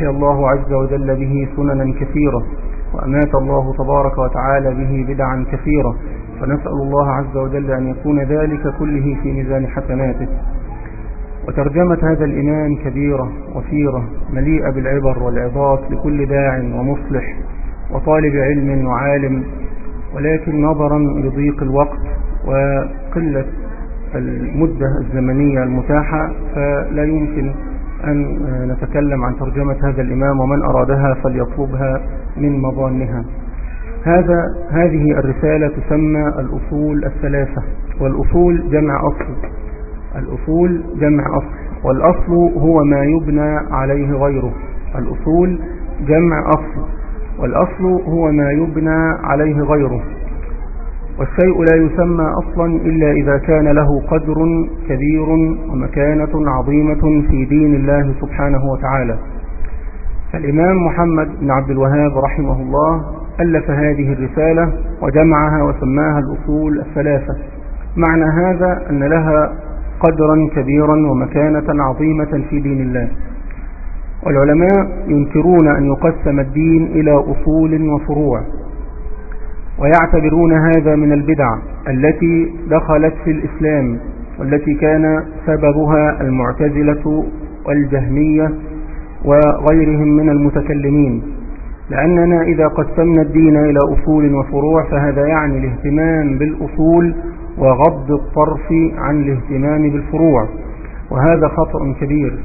أحيا الله عز وجل به سننا كثيرة وأمات الله تبارك وتعالى به بدعا كثيرة فنسأل الله عز وجل أن يكون ذلك كله في ميزان حسناته. وترجمة هذا الإمام كبيرة وفيرة مليئة بالعبر والعظات لكل داع ومصلح وطالب علم وعالم ولكن نظرا لضيق الوقت وقلة المدة الزمنية المتاحة فلا يمكن أن نتكلم عن ترجمة هذا الإمام ومن أرادها فليطلبها من مظانها. هذا هذه الرسالة تسمى الأصول الثلاثة والأصول جمع أصل. الأصول جمع أصل والأصل هو ما يبنى عليه غيره. الأصول جمع أصل والأصل هو ما يبنى عليه غيره. والشيء لا يسمى أصلا إلا إذا كان له قدر كبير ومكانة عظيمة في دين الله سبحانه وتعالى. فالإمام محمد بن عبد الوهاب رحمه الله ألف هذه الرسالة وجمعها وسماها الأصول الثلاثة. معنى هذا أن لها قدرا كبيرا ومكانة عظيمة في دين الله. والعلماء ينكرون أن يقسم الدين إلى أصول وفروع. ويعتبرون هذا من البدع التي دخلت في الإسلام والتي كان سببها المعتزلة والجهمية وغيرهم من المتكلمين. لأننا إذا قسمنا الدين إلى أصول وفروع فهذا يعني الاهتمام بالأصول وغض الطرف عن الاهتمام بالفروع وهذا خطأ كبير.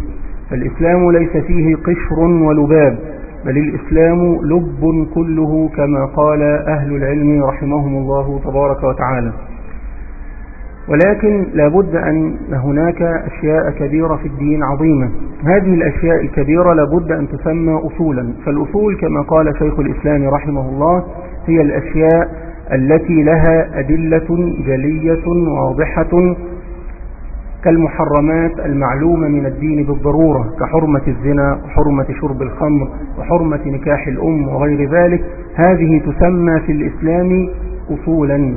فالإسلام ليس فيه قشر ولباب. بل الإسلام لب كله كما قال أهل العلم رحمهم الله تبارك وتعالى. ولكن لابد أن هناك أشياء كبيرة في الدين عظيمة. هذه الأشياء الكبيرة لابد أن تسمى أصولا. فالأصول كما قال شيخ الإسلام رحمه الله هي الأشياء التي لها أدلة جلية واضحة كالمحرمات المعلومة من الدين بالضرورة كحرمة الزنا وحرمة شرب الخمر وحرمة نكاح الأم وغير ذلك هذه تسمى في الإسلام أصولا.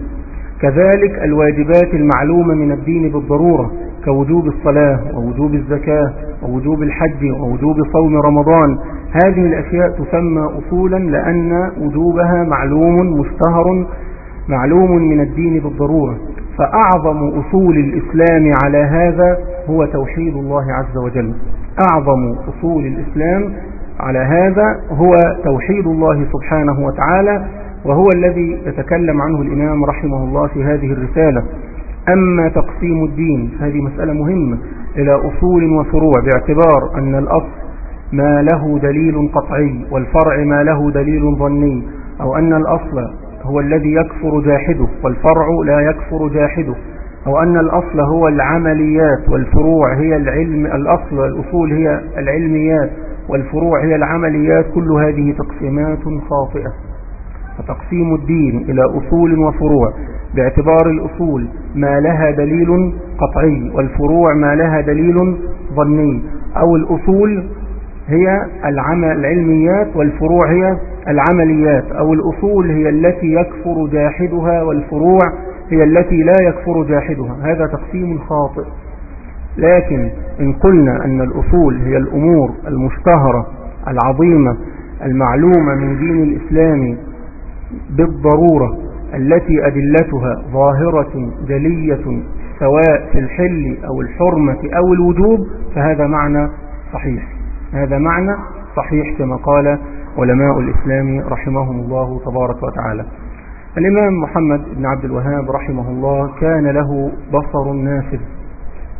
كذلك الواجبات المعلومة من الدين بالضرورة كوجوب الصلاة ووجوب الزكاة ووجوب الحج ووجوب صوم رمضان. هذه الأشياء تسمى أصولا لأن وجوبها معلوم مشتهر معلوم من الدين بالضرورة. فأعظم أصول الإسلام على هذا هو توحيد الله عز وجل. أعظم أصول الإسلام على هذا هو توحيد الله سبحانه وتعالى وهو الذي يتكلم عنه الإمام رحمه الله في هذه الرسالة. أما تقسيم الدين هذه مسألة مهمة إلى أصول وفروع باعتبار أن الأصل ما له دليل قطعي والفرع ما له دليل ظني أو أن الأصل هو الذي يكفر جاحده والفرع لا يكفر جاحده أو أن الأصل هو العمليات والفروع هي العلم الأصل والأصول هي العلميات والفروع هي العمليات كل هذه تقسيمات خاطئة. فتقسيم الدين إلى أصول وفروع باعتبار الأصول ما لها دليل قطعي والفروع ما لها دليل ظني أو الأصول هي العمل العلميات والفروع هي العمليات أو الأصول هي التي يكفر جاحدها والفروع هي التي لا يكفر جاحدها. هذا تقسيم خاطئ. لكن إن قلنا أن الأصول هي الأمور المشتهرة العظيمة المعلومة من دين الإسلام بالضرورة التي أدلتها ظاهرة جلية سواء في الحل أو الحرمة أو الوجوب فهذا معنى صحيح. هذا معنى صحيح كما قال علماء الإسلام رحمهم الله تبارك وتعالى. الإمام محمد بن عبد الوهاب رحمه الله كان له بصر نافذ.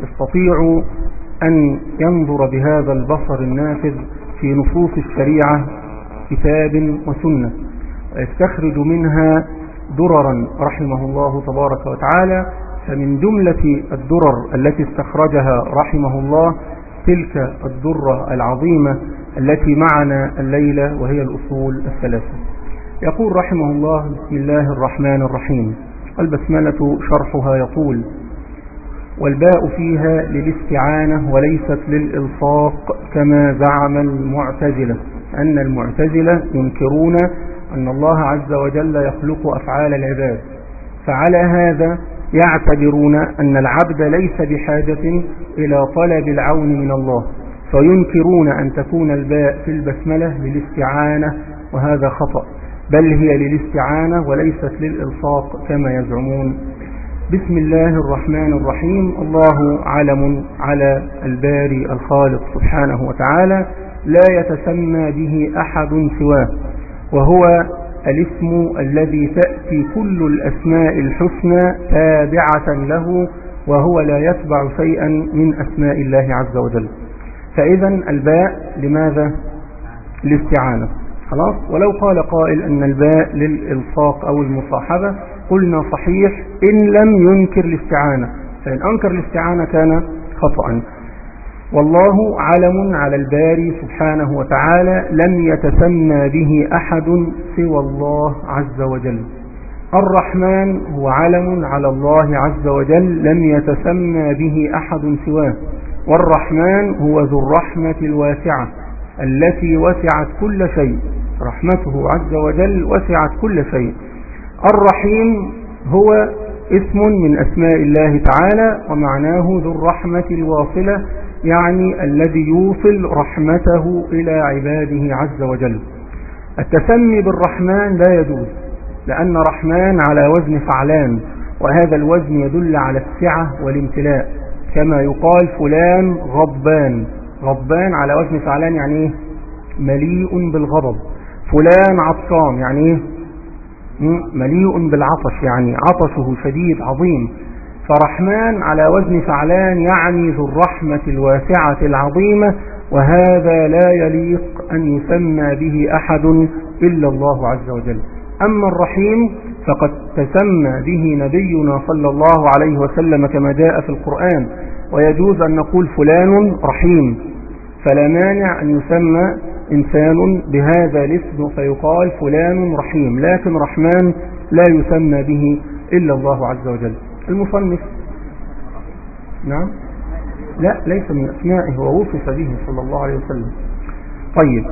يستطيع أن ينظر بهذا البصر النافذ في نصوص الشريعة كتاب وسنة ويستخرج منها دررا رحمه الله تبارك وتعالى فمن جملة الدرر التي استخرجها رحمه الله تلك الدرة العظيمة التي معنا الليلة وهي الأصول الثلاثة. يقول رحمه الله بسم الله الرحمن الرحيم. البسملة شرحها يطول والباء فيها للاستعانة وليست للإلصاق كما زعم المعتزلة أن المعتزلة ينكرون أن الله عز وجل يخلق أفعال العباد فعلى هذا يعتبرون أن العبد ليس بحاجة إلى طلب العون من الله فينكرون أن تكون الباء في البسملة للاستعانة وهذا خطأ بل هي للاستعانة وليست للإلصاق كما يزعمون. بسم الله الرحمن الرحيم. الله علم على الباري الخالق سبحانه وتعالى لا يتسمى به أحد سواه وهو الاسم الذي تأتي كل الأسماء الحسنى تابعة له وهو لا يتبع شيئا من أسماء الله عز وجل. فإذا الباء لماذا؟ الاستعانة خلاص؟ ولو قال قائل أن الباء للإلصاق أو المصاحبة قلنا صحيح إن لم ينكر الاستعانة. فإن أنكر الاستعانة كان خطأ. والله علم على الباري سبحانه وتعالى لم يتسمى به أحد سوى الله عز وجل. الرحمن هو علم على الله عز وجل لم يتسمى به أحد سواه. والرحمن هو ذو الرحمة الواسعة التي وسعت كل شيء. رحمته عز وجل وسعت كل شيء. الرحيم هو اسم من أسماء الله تعالى ومعناه ذو الرحمة الواصلة يعني الذي يوصل رحمته إلى عباده عز وجل. التسمي بالرحمن لا يجوز لأن رحمن على وزن فعلان وهذا الوزن يدل على السعة والامتلاء. كما يقال فلان غضبان. غضبان على وزن فعلان يعني إيه؟ مليء بالغضب. فلان عطشان يعني إيه؟ مليء بالعطش يعني عطشه شديد عظيم. فرحمن على وزن فعلان يعني ذو الرحمة الواسعة العظيمة وهذا لا يليق أن يسمى به أحد إلا الله عز وجل. أما الرحيم فقد تسمى به نبينا صلى الله عليه وسلم كما جاء في القرآن ويجوز أن نقول فلان رحيم. فلا مانع أن يسمى إنسان بهذا الاسم فيقال فلان رحيم لكن رحمن لا يسمى به إلا الله عز وجل. المصنف. نعم. لا ليس من أسمائه هو وصف به صلى الله عليه وسلم. طيب.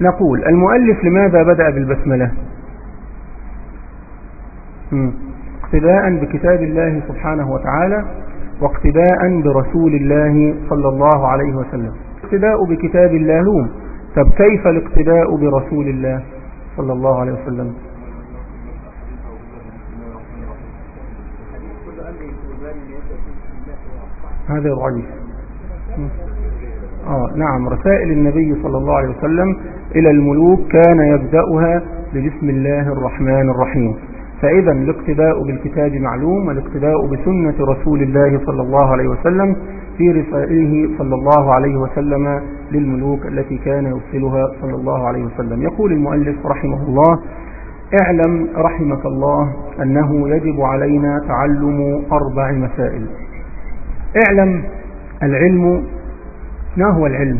نقول المؤلف لماذا بدأ بالبسملة؟ اقتداء بكتاب الله سبحانه وتعالى واقتداء برسول الله صلى الله عليه وسلم. اقتداء بكتاب الله طب كيف الاقتداء برسول الله صلى الله عليه وسلم؟ هذا ضعيف. آه نعم. رسائل النبي صلى الله عليه وسلم إلى الملوك كان يبدأها ببسم الله الرحمن الرحيم. فإذا الاقتداء بالكتاب معلوم والاقتداء بسنة رسول الله صلى الله عليه وسلم في رسائله صلى الله عليه وسلم للملوك التي كان يرسلها صلى الله عليه وسلم. يقول المؤلف رحمه الله اعلم رحمك الله أنه يجب علينا تعلم أربع مسائل. اعلم العلم ما هو العلم؟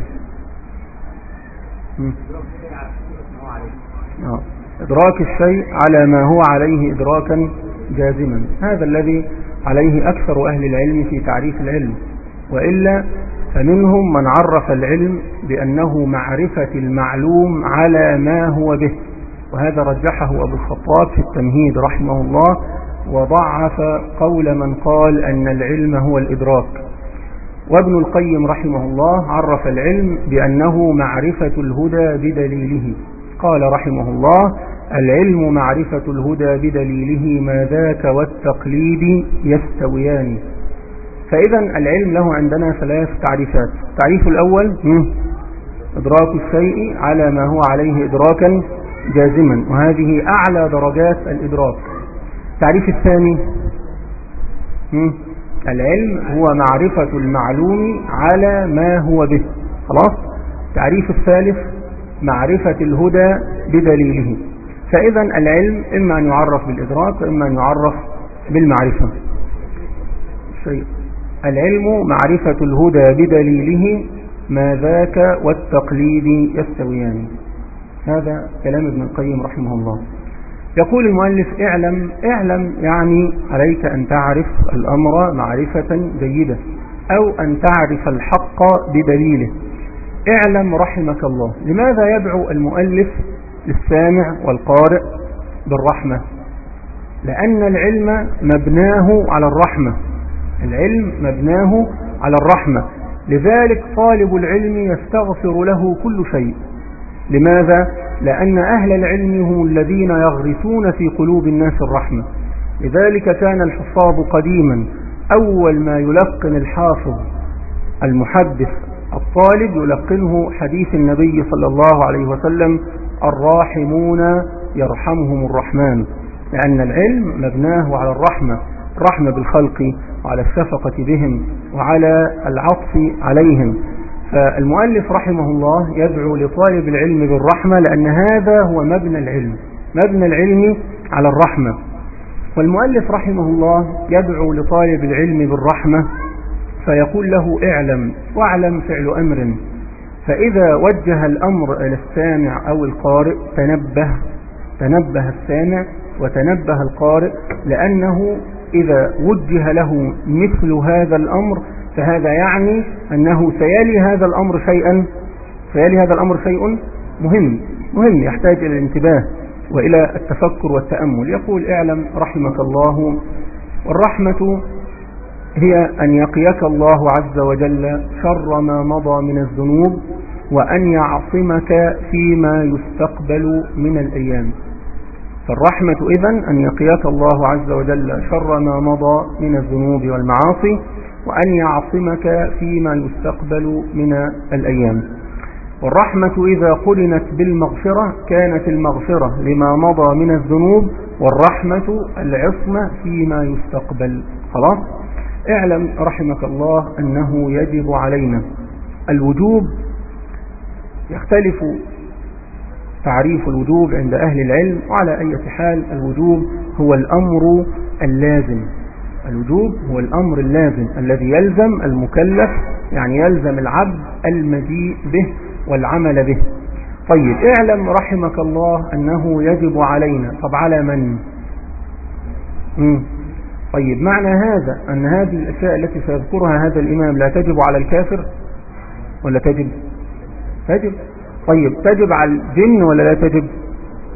آه. إدراك الشيء على ما هو عليه إدراكا جازما. هذا الذي عليه أكثر أهل العلم في تعريف العلم. وإلا فمنهم من عرف العلم بأنه معرفة المعلوم على ما هو به. وهذا رجحه أبو الخطاب في التمهيد رحمه الله وضعف قول من قال أن العلم هو الإدراك. وابن القيم رحمه الله عرف العلم بأنه معرفة الهدى بدليله. قال رحمه الله العلم معرفة الهدى بدليله ما ذاك والتقليد يستويان. فإذا العلم له عندنا ثلاث تعريفات. التعريف الأول إدراك الشيء على ما هو عليه إدراكا جازما. وهذه أعلى درجات الإدراك. التعريف الثاني؟ العلم هو معرفة المعلوم على ما هو به. خلاص؟ التعريف الثالث معرفة الهدى بدليله. فإذا العلم إما أن يعرف بالإدراك وإما أن يعرف بالمعرفة. شيء العلم معرفة الهدى بدليله ما ذاك والتقليد يستويان. هذا كلام ابن القيم رحمه الله. يقول المؤلف اعلم اعلم يعني عليك أن تعرف الأمر معرفة جيدة أو أن تعرف الحق بدليله. اعلم رحمك الله. لماذا يدعو المؤلف للسامع والقارئ بالرحمة؟ لأن العلم مبناه على الرحمة. العلم مبناه على الرحمة. لذلك طالب العلم يستغفر له كل شيء. لماذا؟ لأن أهل العلم هم الذين يغرسون في قلوب الناس الرحمة. لذلك كان الحفاظ قديما أول ما يلقن الحافظ المحدث الطالب يلقنه حديث النبي صلى الله عليه وسلم الراحمون يرحمهم الرحمن. لأن العلم مبناه على الرحمة الرحمة بالخلق وعلى الشفقة بهم وعلى العطف عليهم. فالمؤلف رحمه الله يدعو لطالب العلم بالرحمة لأن هذا هو مبنى العلم مبنى العلم على الرحمة. والمؤلف رحمه الله يدعو لطالب العلم بالرحمة فيقول له اعلم واعلم فعل أمر. فإذا وجه الأمر إلى السامع أو القارئ تنبه تنبه السامع وتنبه القارئ لأنه إذا وجه له مثل هذا الأمر فهذا يعني أنه سيلي هذا الأمر شيئا سيلي هذا الأمر شيء مهم مهم يحتاج إلى الانتباه وإلى التفكر والتأمل. يقول اعلم رحمك الله والرحمة هي أن يقيك الله عز وجل شر ما مضى من الذنوب وأن يعصمك فيما يستقبل من الأيام. فالرحمة إذن أن يقيك الله عز وجل شر ما مضى من الذنوب والمعاصي وأن يعصمك فيما يستقبل من الأيام. والرحمة إذا قرنت بالمغفرة كانت المغفرة لما مضى من الذنوب والرحمة العصمة فيما يستقبل. خلاص؟ اعلم رحمك الله أنه يجب علينا الوجوب يختلف تعريف الوجوب عند أهل العلم وعلى أي حال الوجوب هو الأمر اللازم. الوجوب هو الأمر اللازم الذي يلزم المكلف يعني يلزم العبد المجيء به والعمل به. طيب اعلم رحمك الله أنه يجب علينا. طب على من. طيب معنى هذا أن هذه الأشياء التي سيذكرها هذا الإمام لا تجب على الكافر؟ ولا تجب؟ تجب. طيب تجب على الجن ولا لا تجب؟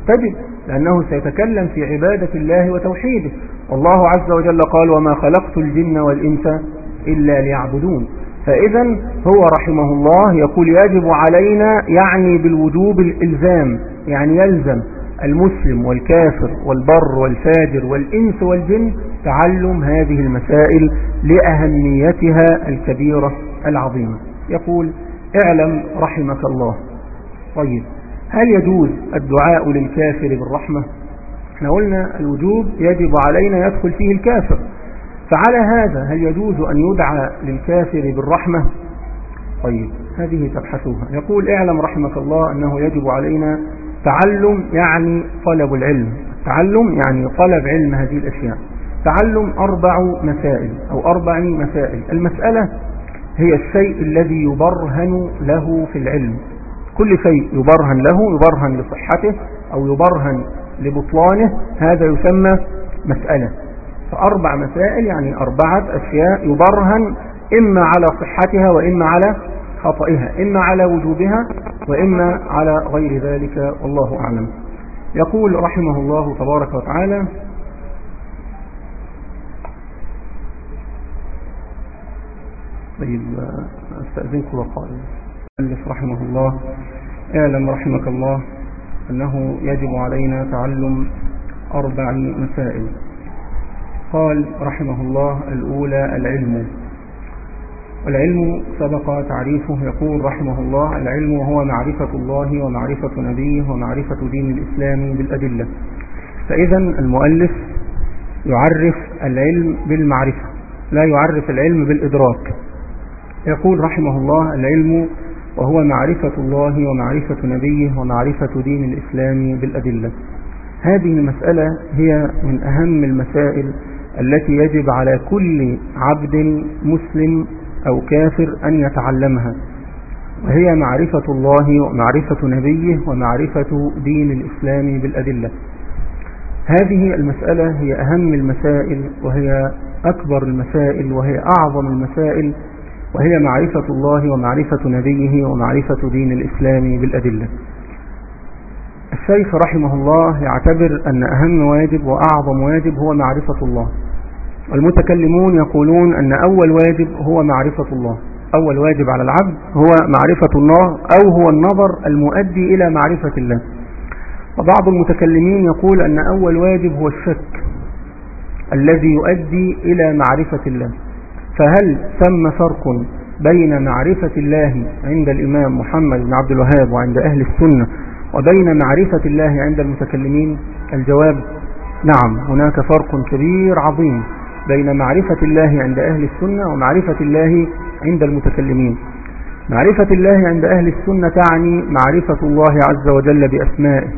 تجب لأنه سيتكلم في عبادة الله وتوحيده. والله عز وجل قال وما خلقت الجن والإنس إلا ليعبدون. فإذا هو رحمه الله يقول يجب علينا يعني بالوجوب الإلزام يعني يلزم المسلم والكافر والبر والفاجر والإنس والجن تعلم هذه المسائل لأهميتها الكبيرة العظيمة. يقول اعلم رحمك الله. طيب هل يجوز الدعاء للكافر بالرحمة؟ إحنا قلنا الوجوب يجب علينا يدخل فيه الكافر. فعلى هذا هل يجوز أن يدعى للكافر بالرحمة؟ طيب هذه تبحثوها. يقول اعلم رحمك الله أنه يجب علينا تعلم يعني طلب العلم. تعلم يعني طلب علم هذه الأشياء. تعلم أربع مسائل أو أربع مسائل. المسألة هي الشيء الذي يبرهن له في العلم. كل شيء يبرهن له يبرهن لصحته أو يبرهن لبطلانه هذا يسمى مسألة. فأربع مسائل يعني أربعة أشياء يبرهن إما على صحتها وإما على خطئها إما على وجوبها وإما على غير ذلك والله أعلم. يقول رحمه الله تبارك وتعالى طيب استأذنكم وقال المؤلف رحمه الله اعلم رحمك الله أنه يجب علينا تعلم أربع مسائل. قال رحمه الله الأولى العلم. العلم سبق تعريفه يقول رحمه الله العلم هو معرفة الله ومعرفة نبيه ومعرفة دين الإسلام بالأدلة. فإذا المؤلف يعرف العلم بالمعرفة لا يعرف العلم بالإدراك. يقول رحمه الله العلم وهو معرفة الله ومعرفة نبيه ومعرفة دين الإسلام بالأدلة. هذه المسألة هي من أهم المسائل التي يجب على كل عبد مسلم أو كافر أن يتعلمها. وهي معرفة الله ومعرفة نبيه ومعرفة دين الإسلام بالأدلة. هذه المسألة هي أهم المسائل وهي أكبر المسائل وهي أعظم المسائل وهي معرفة الله ومعرفة نبيه ومعرفة دين الإسلام بالأدلة. الشيخ رحمه الله يعتبر أن أهم واجب وأعظم واجب هو معرفة الله. والمتكلمون يقولون أن أول واجب هو معرفة الله. أول واجب على العبد هو معرفة الله أو هو النظر المؤدي إلى معرفة الله. وبعض المتكلمين يقول أن أول واجب هو الشك الذي يؤدي إلى معرفة الله. فهل ثم فرق بين معرفة الله عند الإمام محمد بن عبد الوهاب وعند أهل السنة وبين معرفة الله عند المتكلمين؟ الجواب نعم هناك فرق كبير عظيم بين معرفة الله عند أهل السنة ومعرفة الله عند المتكلمين. معرفة الله عند أهل السنة تعني معرفة الله عز وجل بأسمائه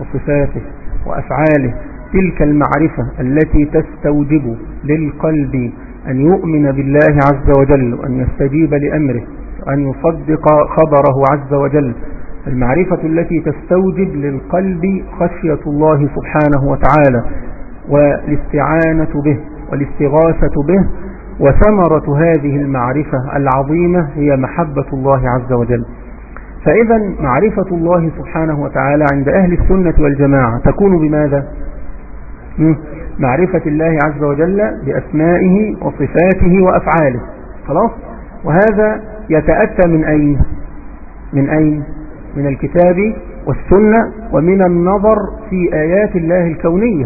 وصفاته وأفعاله تلك المعرفة التي تستوجب للقلب أن يؤمن بالله عز وجل وأن يستجيب لأمره وأن يصدق خبره عز وجل. المعرفة التي تستوجب للقلب خشية الله سبحانه وتعالى والاستعانة به والاستغاثة به وثمرة هذه المعرفة العظيمة هي محبة الله عز وجل. فإذا معرفة الله سبحانه وتعالى عند أهل السنة والجماعة تكون بماذا؟ معرفة الله عز وجل بأسمائه وصفاته وأفعاله. خلاص؟ وهذا يتأتى من أين؟ من أين؟ من الكتاب والسنة ومن النظر في آيات الله الكونية.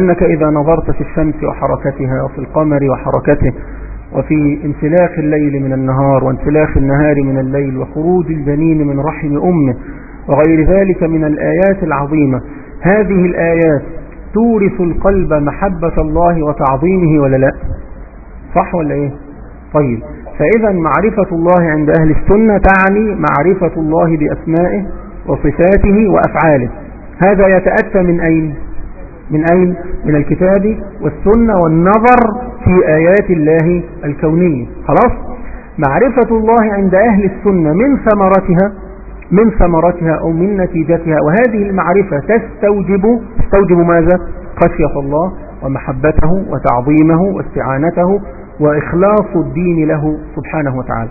أنك إذا نظرت في الشمس وحركتها وفي القمر وحركته وفي انسلاخ الليل من النهار وانسلاخ النهار من الليل وخروج الجنين من رحم أمه وغير ذلك من الآيات العظيمة. هذه الآيات تورث القلب محبة الله وتعظيمه ولا لا؟ صح ولا إيه؟ طيب فإذا معرفة الله عند أهل السنة تعني معرفة الله بأسمائه وصفاته وأفعاله. هذا يتأتى من أين؟ من أين؟ من الكتاب والسنة والنظر في آيات الله الكونية. خلاص؟ معرفة الله عند أهل السنة من ثمرتها من ثمرتها أو من نتيجتها وهذه المعرفة تستوجب تستوجب ماذا؟ خشية الله ومحبته وتعظيمه واستعانته وإخلاص الدين له سبحانه وتعالى.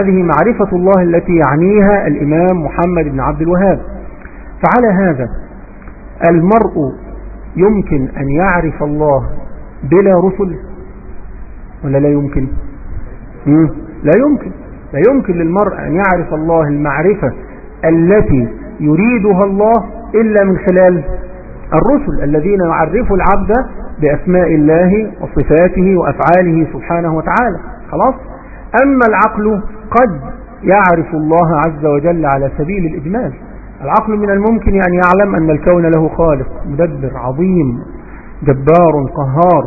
هذه معرفة الله التي يعنيها الإمام محمد بن عبد الوهاب. فعلى هذا المرء يمكن أن يعرف الله بلا رسل؟ ولا لا يمكن؟ لا يمكن. لا يمكن للمرء أن يعرف الله المعرفة التي يريدها الله إلا من خلال الرسل الذين يعرفوا العبد بأسماء الله وصفاته وأفعاله سبحانه وتعالى. خلاص؟ أما العقل قد يعرف الله عز وجل على سبيل الإجمال. العقل من الممكن أن يعلم أن الكون له خالق مدبر عظيم جبار قهار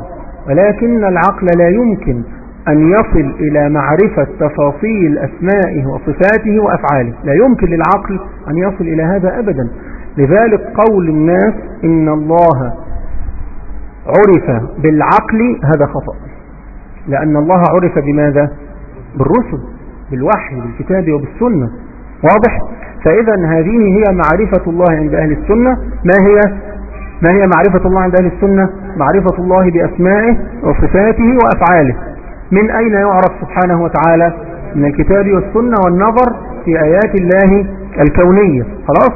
ولكن العقل لا يمكن أن يصل إلى معرفة تفاصيل أسمائه وصفاته وأفعاله. لا يمكن للعقل أن يصل إلى هذا أبدا. لذلك قول الناس إن الله عرف بالعقل هذا خطأ. لأن الله عرف بماذا؟ بالرسل بالوحي بالكتاب وبالسنة. واضح؟ فإذا هذه هي معرفة الله عند أهل السنة. ما هي؟ ما هي معرفة الله عند أهل السنة؟ معرفة الله بأسمائه وصفاته وأفعاله. من أين يعرف سبحانه وتعالى؟ من الكتاب والسنة والنظر في آيات الله الكونية. خلاص؟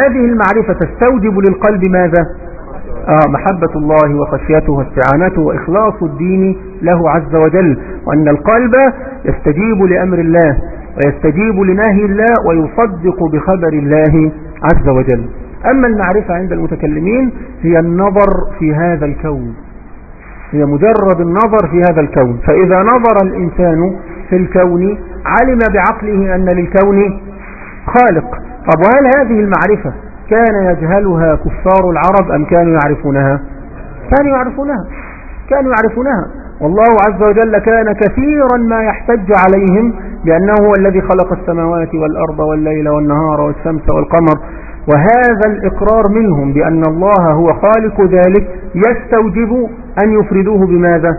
هذه المعرفة تستوجب للقلب ماذا؟ آه محبة الله وخشيته واستعانته وإخلاص الدين له عز وجل. وأن القلب يستجيب لأمر الله ويستجيب لنهي الله ويصدق بخبر الله عز وجل. أما المعرفة عند المتكلمين هي النظر في هذا الكون. هي مجرد النظر في هذا الكون. فإذا نظر الإنسان في الكون علم بعقله أن للكون خالق. طب وهل هذه المعرفة كان يجهلها كفار العرب أم كانوا يعرفونها؟ كانوا يعرفونها. كانوا يعرفونها. والله عز وجل كان كثيرا ما يحتج عليهم بأنه هو الذي خلق السماوات والأرض والليل والنهار والشمس والقمر. وهذا الإقرار منهم بأن الله هو خالق ذلك يستوجب أن يفردوه بماذا؟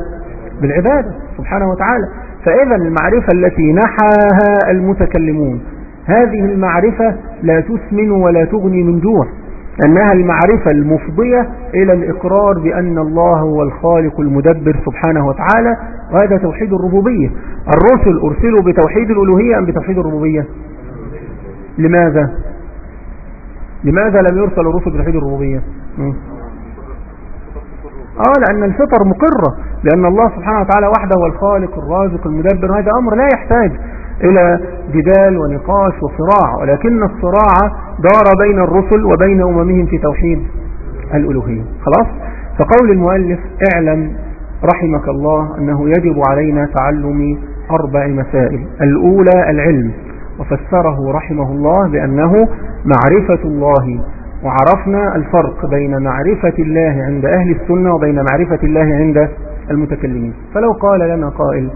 بالعبادة سبحانه وتعالى. فإذا المعرفة التي نحاها المتكلمون هذه المعرفة لا تسمن ولا تغني من جوع أنها المعرفة المفضية إلى الإقرار بأن الله هو الخالق المدبر سبحانه وتعالى وهذا توحيد الربوبية. الرسل أرسلوا بتوحيد الألوهية أم بتوحيد الربوبية؟ لماذا؟ لماذا لم يرسل الرسل بتوحيد الربوبية؟ آه لأن الفطر مقرة لأن الله سبحانه وتعالى وحده هو الخالق الرازق المدبر هذا أمر لا يحتاج إلى جدال ونقاش وصراع ولكن الصراع دار بين الرسل وبين أممهم في توحيد الألوهية. خلاص؟ فقول المؤلف اعلم رحمك الله أنه يجب علينا تعلم أربع مسائل. الأولى العلم. وفسره رحمه الله بأنه معرفة الله وعرفنا الفرق بين معرفة الله عند أهل السنة وبين معرفة الله عند المتكلمين. فلو قال لنا قائل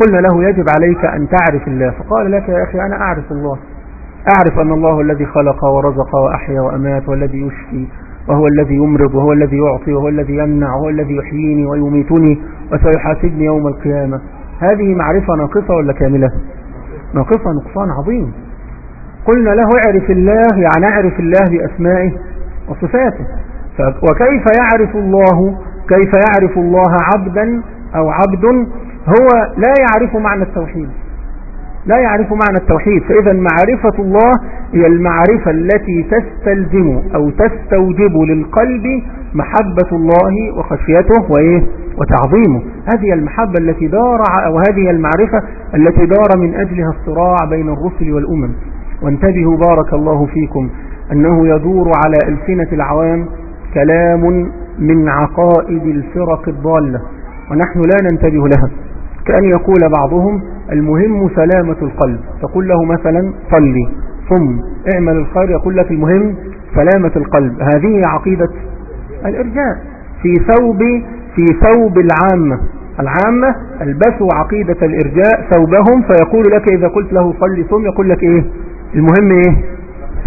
قلنا له يجب عليك أن تعرف الله فقال لك يا أخي أنا أعرف الله أعرف أن الله الذي خلق ورزق وأحيا وأمات والذي يشفي وهو الذي يمرض وهو الذي يعطي وهو الذي يمنع وهو الذي يحييني ويميتني وسيحاسبني يوم القيامة. هذه معرفة ناقصة ولا كاملة؟ ناقصة نقصان عظيم. قلنا له اعرف الله يعني اعرف الله بأسمائه وصفاته. وكيف يعرف الله؟ كيف يعرف الله عبدا أو عبد؟ هو لا يعرف معنى التوحيد. لا يعرف معنى التوحيد. فإذا معرفة الله هي المعرفة التي تستلزم أو تستوجب للقلب محبة الله وخشيته وإيه؟ وتعظيمه. هذه المحبة التي دار أو هذه المعرفة التي دار من أجلها الصراع بين الرسل والأمم. وانتبهوا بارك الله فيكم أنه يدور على ألسنة العوام كلام من عقائد الفرق الضالة ونحن لا ننتبه لها. كأن يقول بعضهم المهم سلامة القلب. تقول له مثلا صلي. ثم اعمل الخير يقول لك المهم سلامة القلب. هذه عقيدة الإرجاء. في ثوب في ثوب العامة العامة البسوا عقيدة الإرجاء ثوبهم فيقول لك إذا قلت له صلي ثم يقول لك إيه؟ المهم إيه؟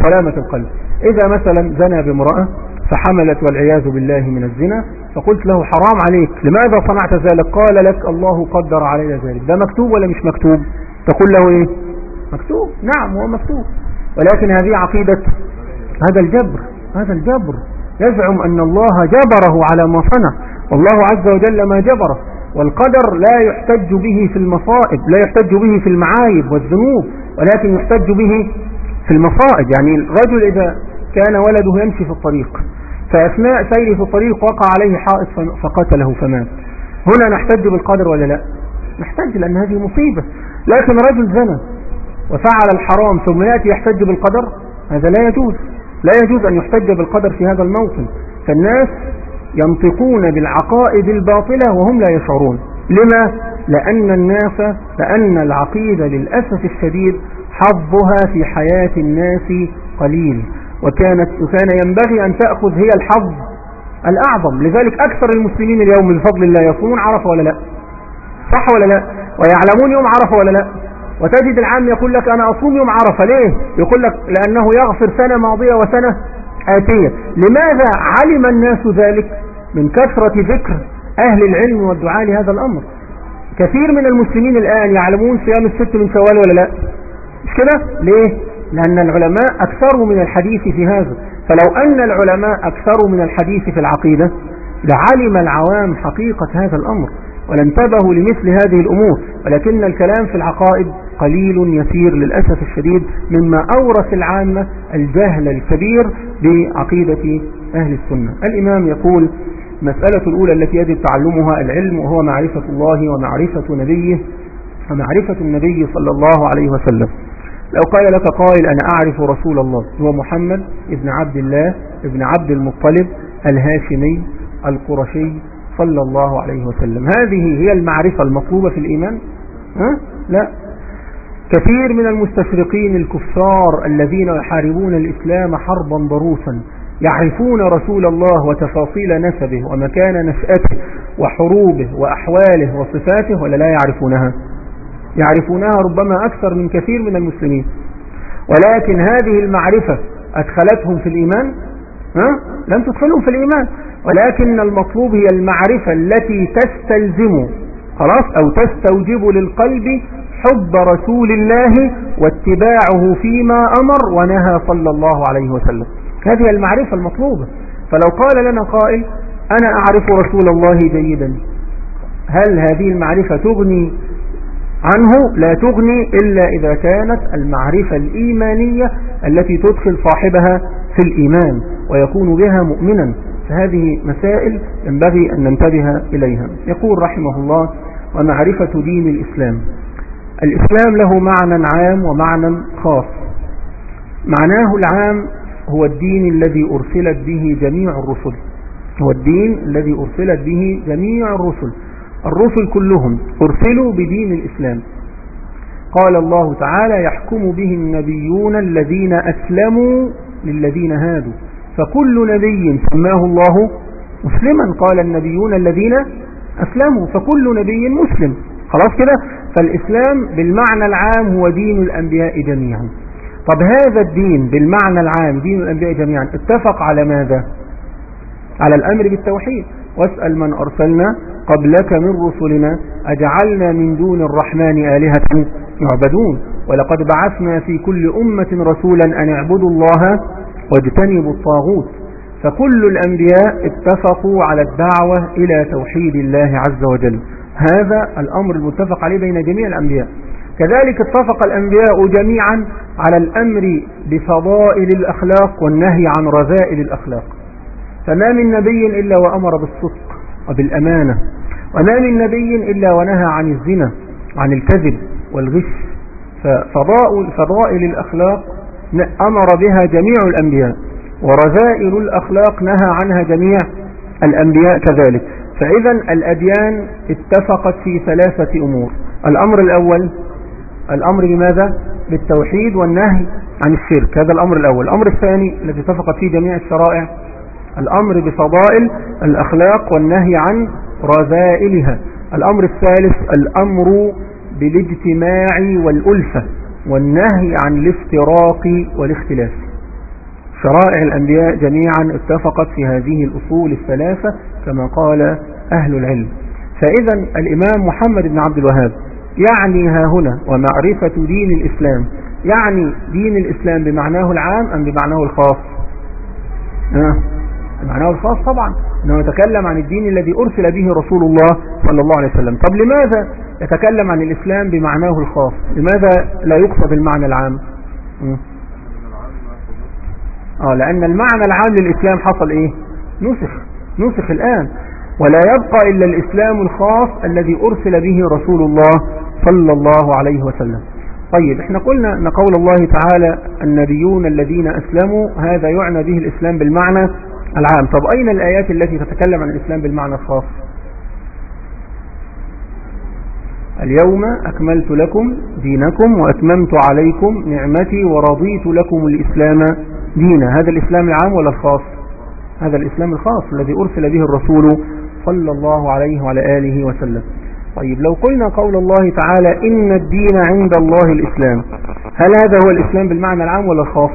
سلامة القلب. إذا مثلا زنى بامرأة فحملت والعياذ بالله من الزنا فقلت له حرام عليك. لماذا صنعت ذلك؟ قال لك الله قدر علي ذلك. ده مكتوب ولا مش مكتوب؟ تقول له إيه؟ مكتوب. نعم هو مكتوب. ولكن هذه عقيدة هذا الجبر هذا الجبر. يزعم أن الله جبره على ما صنع. والله عز وجل ما جبره والقدر لا يحتج به في المصائب لا يحتج به في المعايب والذنوب ولكن يحتج به في المصائب. يعني الرجل إذا كان ولده يمشي في الطريق فأثناء سيره في الطريق وقع عليه حائط فقتله فمات. هنا نحتج بالقدر ولا لا؟ نحتج لأن هذه مصيبة. لكن رجل زنى وفعل الحرام ثم يأتي يحتج بالقدر هذا لا يجوز. لا يجوز أن يحتج بالقدر في هذا الموطن. فالناس ينطقون بالعقائد الباطلة وهم لا يشعرون. لما؟ لأن الناس لأن العقيدة للأسف الشديد حظها في حياة الناس قليل. وكانت وكان ينبغي أن تأخذ هي الحظ الأعظم. لذلك أكثر المسلمين اليوم بفضل الله يصومون عرفة ولا لا؟ صح ولا لا؟ ويعلمون يوم عرفة ولا لا؟ وتجد العام يقول لك أنا أصوم يوم عرفة. ليه؟ يقول لك لأنه يغفر سنة ماضية وسنة آتية. لماذا علم الناس ذلك؟ من كثرة ذكر أهل العلم والدعاء لهذا الأمر. كثير من المسلمين الآن يعلمون صيام الست من شوال ولا لا؟ مش كده؟ ليه؟ لأن العلماء أكثروا من الحديث في هذا. فلو أن العلماء أكثروا من الحديث في العقيدة لعلم العوام حقيقة هذا الأمر ولانتبهوا لمثل هذه الأمور. ولكن الكلام في العقائد قليل يسير للأسف الشديد مما أورث العامة الجهل الكبير بعقيدة أهل السنة. الإمام يقول المسألة الأولى التي يجب تعلمها العلم وهو معرفة الله ومعرفة نبيه ومعرفة النبي صلى الله عليه وسلم. لو قال لك قائل أنا أعرف رسول الله هو محمد ابن عبد الله ابن عبد المطلب الهاشمي القرشي صلى الله عليه وسلم. هذه هي المعرفة المطلوبة في الإيمان؟ ها؟ لا. كثير من المستشرقين الكفار الذين يحاربون الإسلام حربا ضروسا يعرفون رسول الله وتفاصيل نسبه ومكان نشأته وحروبه وأحواله وصفاته ولا لا يعرفونها. يعرفونها ربما أكثر من كثير من المسلمين. ولكن هذه المعرفة أدخلتهم في الإيمان؟ ها؟ لم تدخلهم في الإيمان. ولكن المطلوب هي المعرفة التي تستلزم خلاص أو تستوجب للقلب حب رسول الله واتباعه فيما أمر ونهى صلى الله عليه وسلم. هذه المعرفة المطلوبة. فلو قال لنا قائل أنا أعرف رسول الله جيدا. هل هذه المعرفة تغني عنه؟ لا تغني إلا إذا كانت المعرفة الإيمانية التي تدخل صاحبها في الإيمان ويكون بها مؤمنا. فهذه مسائل ينبغي أن ننتبه إليها. يقول رحمه الله ومعرفة دين الإسلام. الإسلام له معنى عام ومعنى خاص. معناه العام هو الدين الذي أرسلت به جميع الرسل. هو الدين الذي أرسلت به جميع الرسل. الرسل كلهم أرسلوا بدين الإسلام. قال الله تعالى يحكم به النبيون الذين أسلموا للذين هادوا. فكل نبي سماه الله مسلما قال النبيون الذين أسلموا. فكل نبي مسلم. خلاص كده؟ فالإسلام بالمعنى العام هو دين الأنبياء جميعا. طب هذا الدين بالمعنى العام دين الأنبياء جميعا اتفق على ماذا؟ على الأمر بالتوحيد. واسأل من أرسلنا قبلك من رسلنا أجعلنا من دون الرحمن آلهة يعبدون. ولقد بعثنا في كل أمة رسولا أن اعبدوا الله واجتنبوا الطاغوت. فكل الأنبياء اتفقوا على الدعوة إلى توحيد الله عز وجل. هذا الأمر المتفق عليه بين جميع الأنبياء. كذلك اتفق الأنبياء جميعا على الأمر بفضائل الأخلاق والنهي عن رذائل الأخلاق. فما من نبي إلا وأمر بالصدق وبالأمانة وما من نبي إلا ونهى عن الزنا عن الكذب والغش. ففضائل الأخلاق أمر بها جميع الأنبياء ورذائل الأخلاق نهى عنها جميع الأنبياء كذلك. فإذا الأديان اتفقت في ثلاثة أمور. الأمر الأول الأمر بماذا بالتوحيد والنهي عن الشرك. هذا الأمر الأول. الأمر الثاني الذي اتفقت فيه جميع الشرائع الأمر بفضائل الأخلاق والنهي عن رذائلها. الأمر الثالث الأمر بالاجتماع والألفة والنهي عن الافتراق والاختلاف. شرائع الأنبياء جميعا اتفقت في هذه الأصول الثلاثة كما قال أهل العلم. فإذا الإمام محمد بن عبد الوهاب يعني ها هنا ومعرفة دين الإسلام. يعني دين الإسلام بمعناه العام أم بمعناه الخاص. بمعناه الخاص طبعا. إنه يتكلم عن الدين الذي أرسل به رسول الله صلى الله عليه وسلم. طب لماذا يتكلم عن الإسلام بمعناه الخاص؟ لماذا لا يقصد المعنى العام؟ آه لأن المعنى العام للإسلام حصل إيه؟ نسخ نسخ الآن. ولا يبقى إلا الإسلام الخاص الذي أرسل به رسول الله صلى الله عليه وسلم. طيب إحنا قلنا أن قول الله تعالى النبيون الذين أسلموا هذا يعنى به الإسلام بالمعنى العام. طب أين الآيات التي تتكلم عن الإسلام بالمعنى الخاص؟ اليوم أكملت لكم دينكم وأتممت عليكم نعمتي ورضيت لكم الإسلام دينا. هذا الإسلام العام ولا الخاص؟ هذا الإسلام الخاص الذي أرسل به الرسول صلى الله عليه وعلى آله وسلم. طيب لو قلنا قول الله تعالى إن الدين عند الله الإسلام هل هذا هو الإسلام بالمعنى العام ولا الخاص؟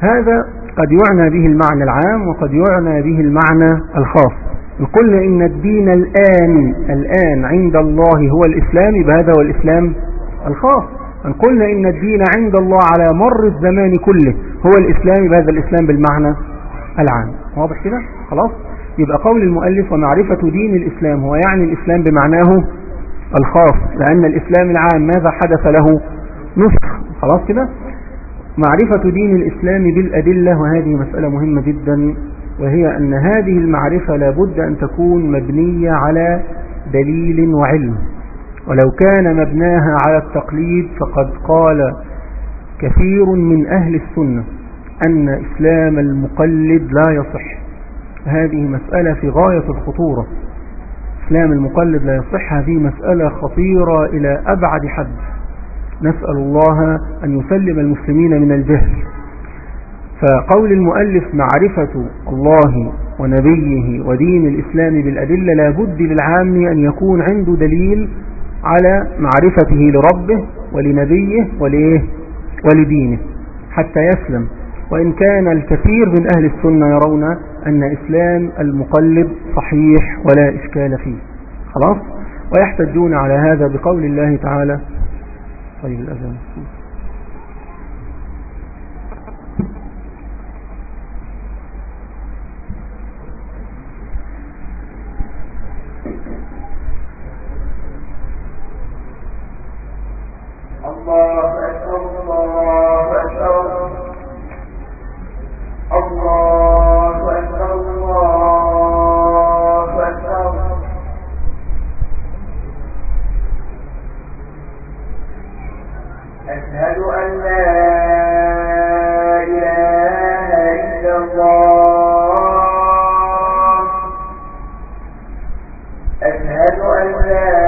هذا قد يعنى به المعنى العام وقد يعنى به المعنى الخاص. قلنا إن الدين الآن الآن عند الله هو الإسلام بهذا هو الإسلام الخاص. أن قلنا إن الدين عند الله على مر الزمان كله هو الإسلام بهذا الإسلام بالمعنى العام. واضح كده؟ خلاص؟ يبقى قول المؤلف ومعرفة دين الإسلام هو يعني الإسلام بمعناه الخاص لأن الإسلام العام ماذا حدث له؟ نسخ. خلاص كده؟ معرفة دين الإسلام بالأدلة وهذه مسألة مهمة جدا وهي أن هذه المعرفة لابد أن تكون مبنية على دليل وعلم. ولو كان مبناها على التقليد فقد قال كثير من أهل السنة أن إسلام المقلد لا يصح. هذه مسألة في غاية الخطورة. إسلام المقلد لا يصح. هذه مسألة خطيرة إلى أبعد حد. نسأل الله أن يسلم المسلمين من الجهل. فقول المؤلف معرفة الله ونبيه ودين الإسلام بالأدلة لا بد للعام أن يكون عنده دليل على معرفته لربه ولنبيه وليه ولدينه حتى يسلم. وإن كان الكثير من أهل السنة يرون أن إسلام المقلد صحيح ولا إشكال فيه. خلاص؟ ويحتجون على هذا بقول الله تعالى. طيب الأذان. أشهد أن لا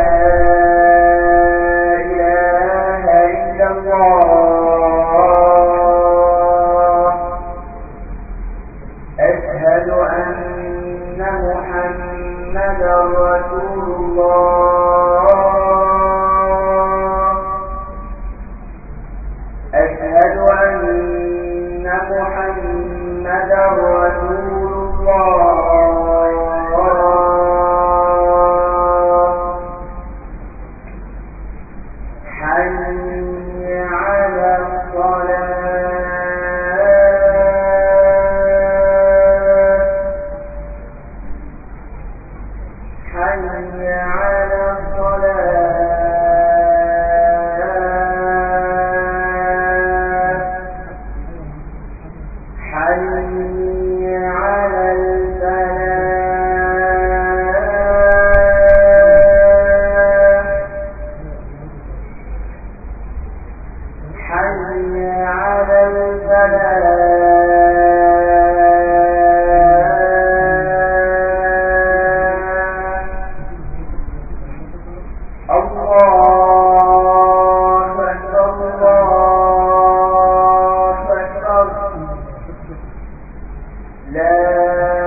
لا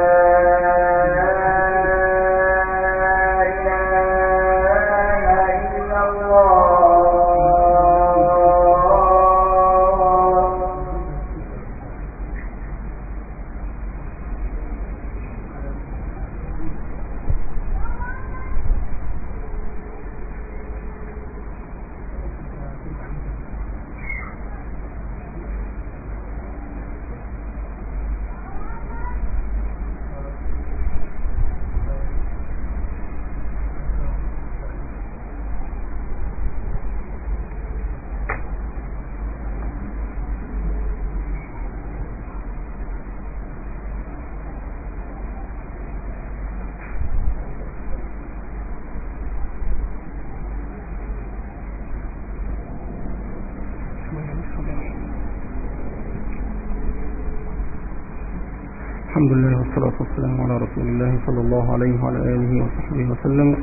رسول الله صلى الله عليه وعلى آله وصحبه وسلم.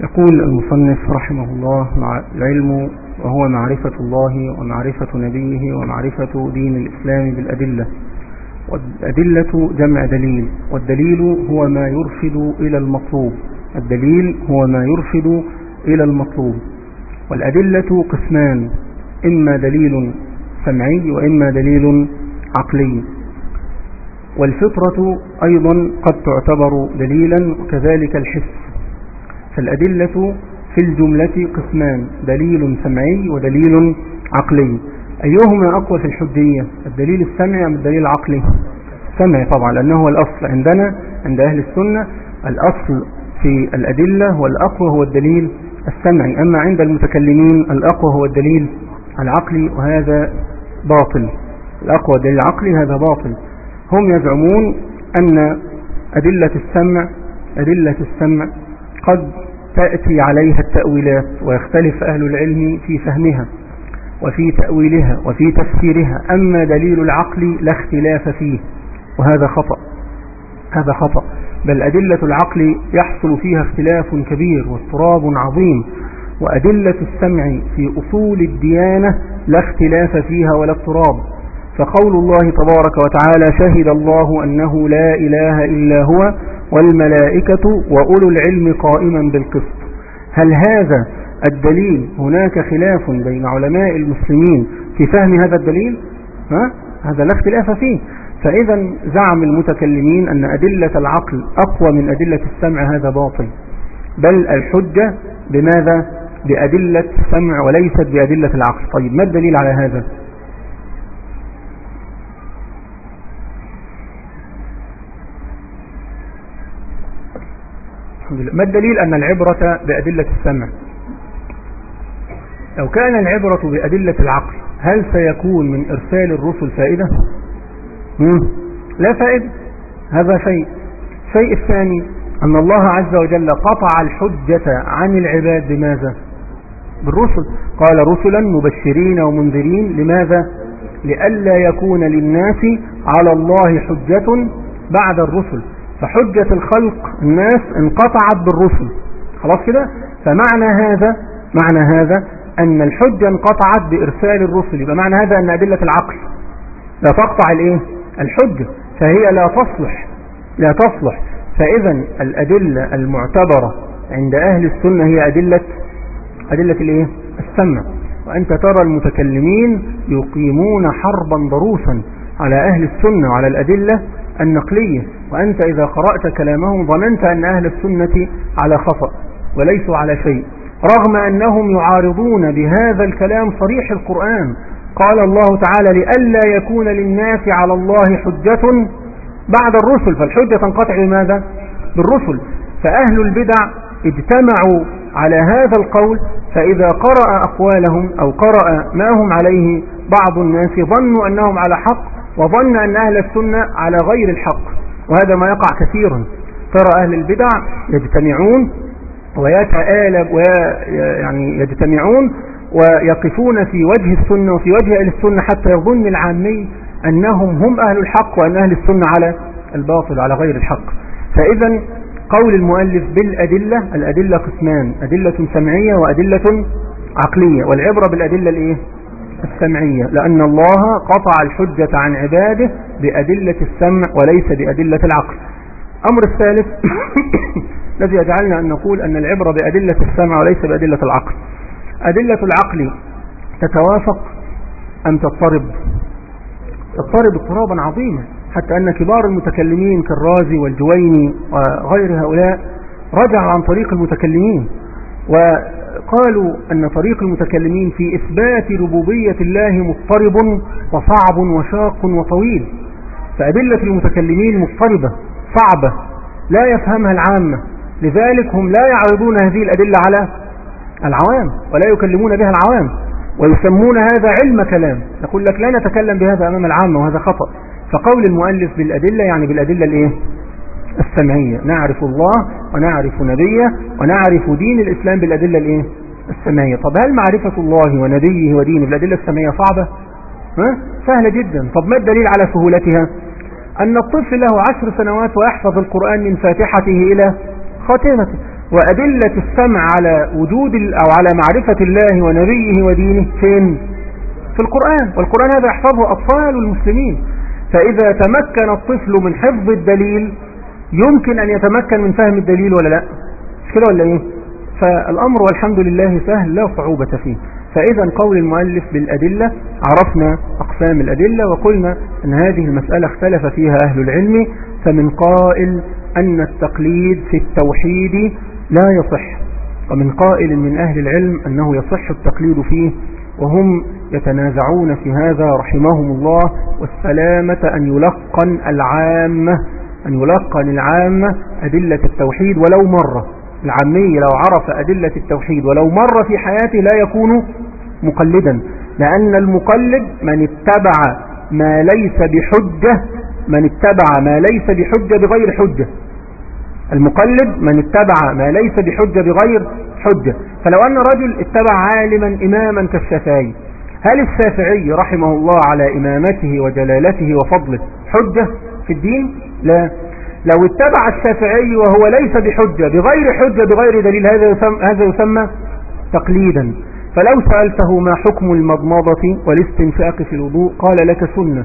يقول المصنف رحمه الله العلم وهو معرفة الله ومعرفة نبيه ومعرفة دين الإسلام بالأدلة والأدلة جمع دليل والدليل هو ما يرشد إلى المطلوب. الدليل هو ما يرشد إلى المطلوب. والأدلة قسمان إما دليل سمعي وإما دليل عقلي. والفطرة أيضا قد تعتبر دليلا وكذلك الحس. فالأدلة في الجملة قسمان دليل سمعي ودليل عقلي. أيهما أقوى في الحجية؟ الدليل السمعي أم الدليل العقلي؟ سمعي طبعا لأنه هو الأصل عندنا عند أهل السنة. الأصل في الأدلة والأقوى هو الدليل السمعي. أما عند المتكلمين الأقوى هو الدليل العقلي وهذا باطل. الأقوى الدليل العقلي هذا باطل. هم يزعمون أن أدلة السمع أدلة السمع قد تأتي عليها التأويلات ويختلف أهل العلم في فهمها وفي تأويلها وفي تفسيرها أما دليل العقل لا اختلاف فيه وهذا خطأ هذا خطأ بل أدلة العقل يحصل فيها اختلاف كبير واضطراب عظيم وأدلة السمع في أصول الديانة لا اختلاف فيها ولا اضطراب. فقول الله تبارك وتعالى شهد الله أنه لا إله إلا هو والملائكة وأولو العلم قائما بالقسط. هل هذا الدليل؟ هناك خلاف بين علماء المسلمين في فهم هذا الدليل؟ ها؟ هذا لا اختلاف فيه. فإذا زعم المتكلمين أن أدلة العقل أقوى من أدلة السمع هذا باطل. بل الحجة بماذا؟ بأدلة السمع وليست بأدلة العقل. طيب ما الدليل على هذا؟ الحمد لله ما الدليل أن العبرة بأدلة السمع؟ لو كان العبرة بأدلة العقل هل سيكون من إرسال الرسل فائدة. لا فائدة. هذا شيء. الشيء الثاني أن الله عز وجل قطع الحجة عن العباد بماذا؟ بالرسل. قال رسلا مبشرين ومنذرين لماذا؟ لئلا يكون للناس على الله حجة بعد الرسل. فحجة الخلق الناس انقطعت بالرسل. خلاص كده؟ فمعنى هذا معنى هذا أن الحجة انقطعت بإرسال الرسل. يبقى معنى هذا أن أدلة العقل. لا تقطع الإيه؟ الحجة. فهي لا تصلح. لا تصلح. فإذا الأدلة المعتبرة عند أهل السنة هي أدلة أدلة الإيه؟ السمع. وأنت ترى المتكلمين يقيمون حربا ضروسا على أهل السنة وعلى الأدلة النقلية وأنت إذا قرأت كلامهم ظننت أن أهل السنة على خطأ وليسوا على شيء رغم أنهم يعارضون بهذا الكلام صريح القرآن. قال الله تعالى لئلا يكون للناس على الله حجة بعد الرسل. فالحجة تنقطع بماذا بالرسل. فأهل البدع اجتمعوا على هذا القول فإذا قرأ أقوالهم أو قرأ ما هم عليه بعض الناس ظنوا أنهم على حق وظن أن أهل السنة على غير الحق وهذا ما يقع كثيرا. ترى أهل البدع يجتمعون ويتآلب ويعني يجتمعون ويقفون في وجه السنة وفي وجه أهل السنة حتى يظن العامي أنهم هم أهل الحق وأن أهل السنة على الباطل على غير الحق. فإذا قول المؤلف بالأدلة الأدلة قسمان أدلة سمعية وأدلة عقلية. والعبرة بالأدلة الإيه؟ السمعية لأن الله قطع الحجة عن عباده بأدلة السمع وليس بأدلة العقل. أمر الثالث الذي يجعلنا أن نقول أن العبرة بأدلة السمع وليس بأدلة العقل. أدلة العقل تتوافق أم تضطرب؟ تضطرب اضطرابا عظيما. حتى أن كبار المتكلمين كالرازي والجويني وغير هؤلاء رجعوا عن طريق المتكلمين. وقالوا أن طريق المتكلمين في إثبات ربوبية الله مضطرب وصعب وشاق وطويل فأدلة المتكلمين مضطربة صعبة لا يفهمها العامة لذلك هم لا يعرضون هذه الأدلة على العوام ولا يكلمون بها العوام ويسمون هذا علم كلام يقول لك لا نتكلم بهذا أمام العامة وهذا خطأ فقول المؤلف بالأدلة يعني بالأدلة الإيه؟ السمعية نعرف الله ونعرف نبيه ونعرف دين الإسلام بالأدلة الإيه؟ السمعية طب هل معرفة الله ونبيه ودينه بالأدلة السمعية صعبة؟ ها؟ سهلة جدا. طب ما الدليل على سهولتها؟ أن الطفل له عشر سنوات ويحفظ القرآن من فاتحته إلى خاتمته. وأدلة السمع على وجود أو على معرفة الله ونبيه ودينه فين؟ في القرآن. والقرآن هذا يحفظه أطفال المسلمين. فإذا تمكن الطفل من حفظ الدليل يمكن أن يتمكن من فهم الدليل ولا لا؟ مش كده ولا إيه؟ فالأمر والحمد لله سهل لا صعوبة فيه. فإذا قول المؤلف بالأدلة عرفنا أقسام الأدلة وقلنا أن هذه المسألة اختلف فيها أهل العلم فمن قائل أن التقليد في التوحيد لا يصح ومن قائل من أهل العلم أنه يصح التقليد فيه وهم يتنازعون في هذا رحمهم الله والسلامة أن يلقن العامة أن يلقن العامة أدلة التوحيد ولو مرة. العامي لو عرف أدلة التوحيد ولو مرة في حياته لا يكون مقلدا لأن المقلد من اتبع ما ليس بحجة من اتبع ما ليس بحجة بغير حجة. المقلد من اتبع ما ليس بحجة بغير حجة. فلو أن رجل اتبع عالما إماما كالشافعي هل الشافعي رحمه الله على إمامته وجلالته وفضله حجة في الدين؟ لا. لو اتبع الشافعي وهو ليس بحجة بغير حجة بغير دليل هذا يسمى, هذا يسمى تقليدا. فلو سألته ما حكم المضمضة والاستنشاق في الوضوء قال لك سنة.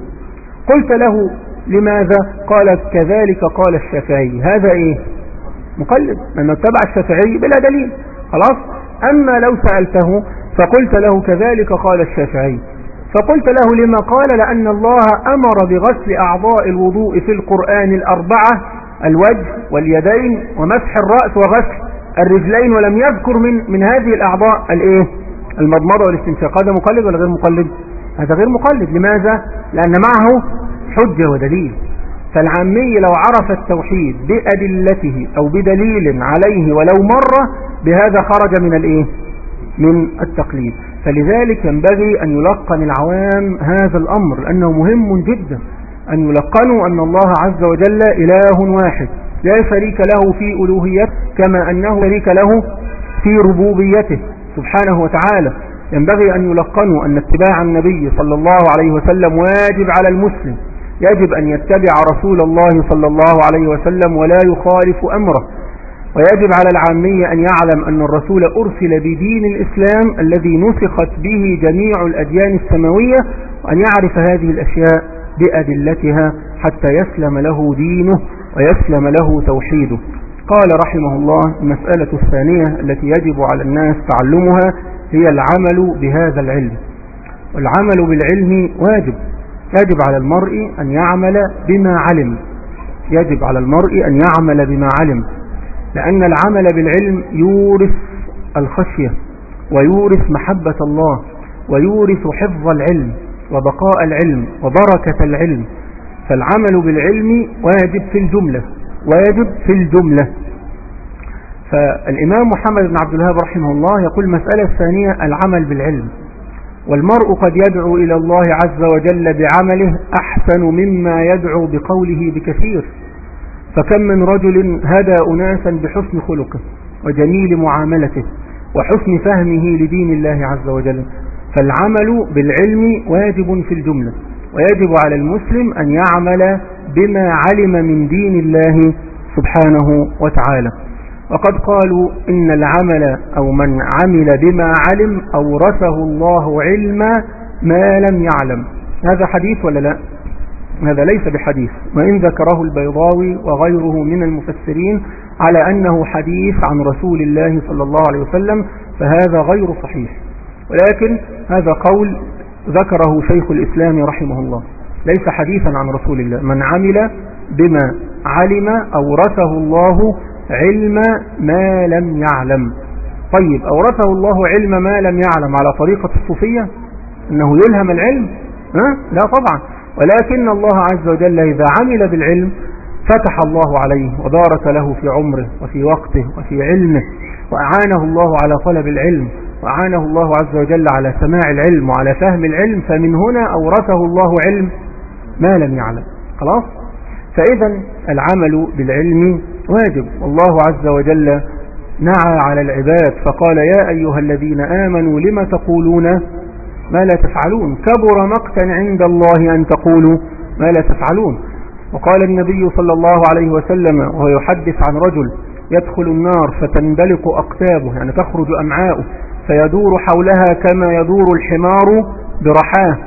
قلت له لماذا؟ قال كذلك قال الشافعي. هذا إيه؟ مقلد. لأنه اتبع الشافعي بلا دليل. خلاص؟ أما لو سألته فقلت له كذلك قال الشافعي. فقلت له لما قال لأن الله أمر بغسل أعضاء الوضوء في القرآن الأربعة الوجه واليدين ومسح الرأس وغسل الرجلين ولم يذكر من من هذه الأعضاء الإيه؟ المضمضة والاستنشاق. هذا مقلد ولا غير مقلد؟ هذا غير مقلد. لماذا؟ لأن معه حجة ودليل. فالعامي لو عرف التوحيد بأدلته أو بدليل عليه ولو مرة بهذا خرج من الإيه؟ من التقليد. فلذلك ينبغي أن يلقن العوام هذا الأمر لأنه مهم جدا. أن يلقنوا أن الله عز وجل إله واحد لا شريك له في ألوهيته كما أنه شريك له في ربوبيته سبحانه وتعالى. ينبغي أن يلقنوا أن اتباع النبي صلى الله عليه وسلم واجب على المسلم. يجب أن يتبع رسول الله صلى الله عليه وسلم ولا يخالف أمره. ويجب على العامية أن يعلم أن الرسول أرسل بدين الإسلام الذي نسخت به جميع الأديان السماوية وأن يعرف هذه الأشياء بأدلتها حتى يسلم له دينه ويسلم له توحيده. قال رحمه الله المسألة الثانية التي يجب على الناس تعلمها هي العمل بهذا العلم. والعمل بالعلم واجب. يجب على المرء أن يعمل بما علم. يجب على المرء أن يعمل بما علم. لأن العمل بالعلم يورث الخشية ويورث محبة الله ويورث حفظ العلم وبقاء العلم وبركة العلم. فالعمل بالعلم واجب في الجملة واجب في الجملة. فالإمام محمد بن عبد الوهاب رحمه الله يقول المسألة الثانية العمل بالعلم. والمرء قد يدعو إلى الله عز وجل بعمله أحسن مما يدعو بقوله بكثير. فكم من رجل هدى أناسا بحسن خلقه وجميل معاملته وحسن فهمه لدين الله عز وجل. فالعمل بالعلم واجب في الجملة ويجب على المسلم أن يعمل بما علم من دين الله سبحانه وتعالى. وقد قالوا إن العمل أو من عمل بما علم أورثه الله علما ما لم يعلم. هذا حديث ولا لا؟ هذا ليس بحديث. وإن ذكره البيضاوي وغيره من المفسرين على أنه حديث عن رسول الله صلى الله عليه وسلم فهذا غير صحيح. ولكن هذا قول ذكره شيخ الإسلام رحمه الله. ليس حديثا عن رسول الله. من عمل بما علم أورثه الله علم ما لم يعلم. طيب أورثه الله علم ما لم يعلم على طريقة الصوفية؟ أنه يلهم العلم؟ ها؟ لا طبعا. ولكن الله عز وجل إذا عمل بالعلم فتح الله عليه وبارك له في عمره وفي وقته وفي علمه وأعانه الله على طلب العلم وأعانه الله عز وجل على سماع العلم وعلى فهم العلم فمن هنا أورثه الله علم ما لم يعلم. خلاص؟ فإذا العمل بالعلم واجب. والله عز وجل نعى على العباد فقال يا أيها الذين آمنوا لم تقولون ما لا تفعلون. كبر مقتا عند الله أن تقولوا ما لا تفعلون. وقال النبي صلى الله عليه وسلم وهو يحدث عن رجل يدخل النار فتندلق أقتابه يعني تخرج أمعاؤه فيدور حولها كما يدور الحمار برحاه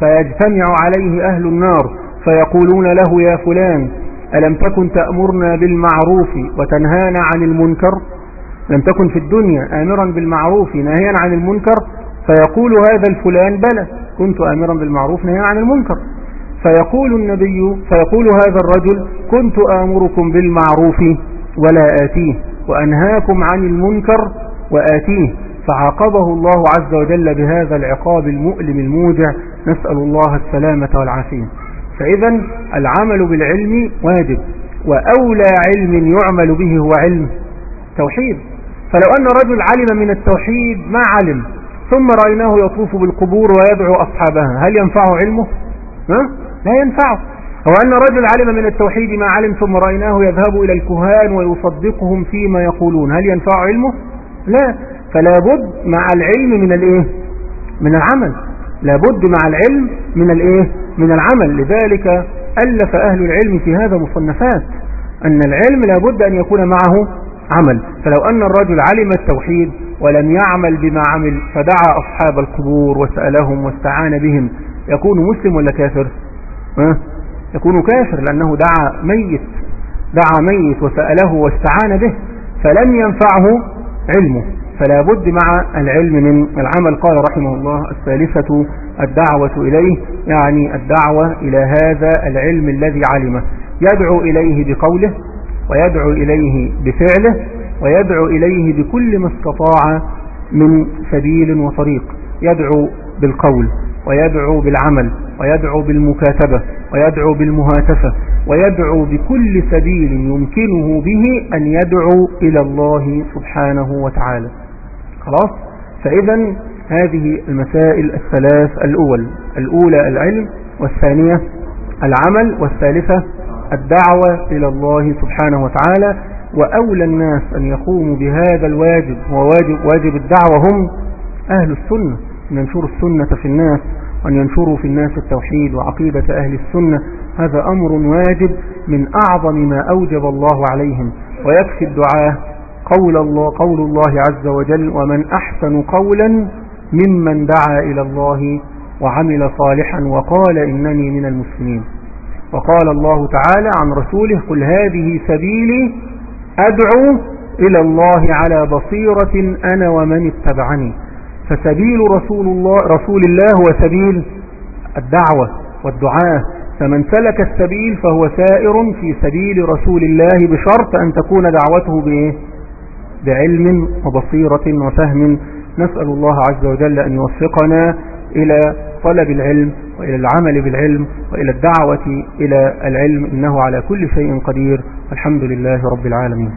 فيجتمع عليه أهل النار فيقولون له يا فلان ألم تكن تأمرنا بالمعروف وتنهانا عن المنكر؟ لم تكن في الدنيا آمرا بالمعروف ناهيا عن المنكر؟ فيقول هذا الفلان بلى كنت آمرا بالمعروف ناهيا عن المنكر. فيقول النبي فيقول هذا الرجل كنت آمركم بالمعروف ولا آتيه وأنهاكم عن المنكر وآتيه. فعاقبه الله عز وجل بهذا العقاب المؤلم الموجع. نسأل الله السلامة والعافية. فإذا العمل بالعلم واجب وأولى علم يعمل به هو علم توحيد. فلو أن رجل علم من التوحيد ما علم؟ ثم رأيناه يطوف بالقبور ويدعو أصحابها. هل ينفعه علمه؟ ها؟ لا ينفعه. أو أن رجل علم من التوحيد ما علم ثم رأيناه يذهب إلى الكهان ويصدقهم فيما يقولون. هل ينفع علمه؟ لا. فلا بد مع العلم من الإيه؟ من العمل. لابد مع العلم من الإيه؟ من العمل. لذلك ألف أهل العلم في هذا مصنفات أن العلم لابد أن يكون معه عمل. فلو أن الرجل علم التوحيد ولم يعمل بما عمل فدعا أصحاب القبور وسألهم واستعان بهم. يكون مسلم ولا كافر؟ يكون كافر لأنه دعا ميت دعا ميت وسأله واستعان به فلم ينفعه علمه. فلا بد مع العلم من العمل. قال رحمه الله الثالثة الدعوة إليه يعني الدعوة إلى هذا العلم الذي علمه. يدعو إليه بقوله ويدعو إليه بفعله ويدعو إليه بكل ما استطاع من سبيل وطريق. يدعو بالقول ويدعو بالعمل ويدعو بالمكاتبة ويدعو بالمهاتفة ويدعو بكل سبيل يمكنه به أن يدعو إلى الله سبحانه وتعالى. خلاص؟ فإذا هذه المسائل الثلاث الأول. الأولى العلم والثانية العمل والثالثة الدعوة إلى الله سبحانه وتعالى. وأولى الناس أن يقوموا بهذا الواجب وواجب واجب الدعوة هم أهل السنة أن ينشروا السنة في الناس وأن ينشروا في الناس التوحيد وعقيدة أهل السنة. هذا أمر واجب من أعظم ما أوجب الله عليهم. ويكفي الدعاء قول الله, قول الله عز وجل ومن أحسن قولا ممن دعا إلى الله وعمل صالحا وقال إنني من المسلمين وقال الله تعالى عن رسوله قل هذه سبيلي أدعو إلى الله على بصيرة أنا ومن اتبعني فسبيل رسول الله, رسول الله هو سبيل الدعوة والدعاء فمن سلك السبيل فهو سائر في سبيل رسول الله بشرط أن تكون دعوته بإيه؟ بعلم وبصيرة وفهم نسأل الله عز وجل أن يوفقنا إلى طلب العلم وإلى العمل بالعلم وإلى الدعوة إلى العلم إنه على كل شيء قدير الحمد لله رب العالمين.